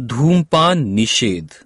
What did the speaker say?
धूमपान निषेध।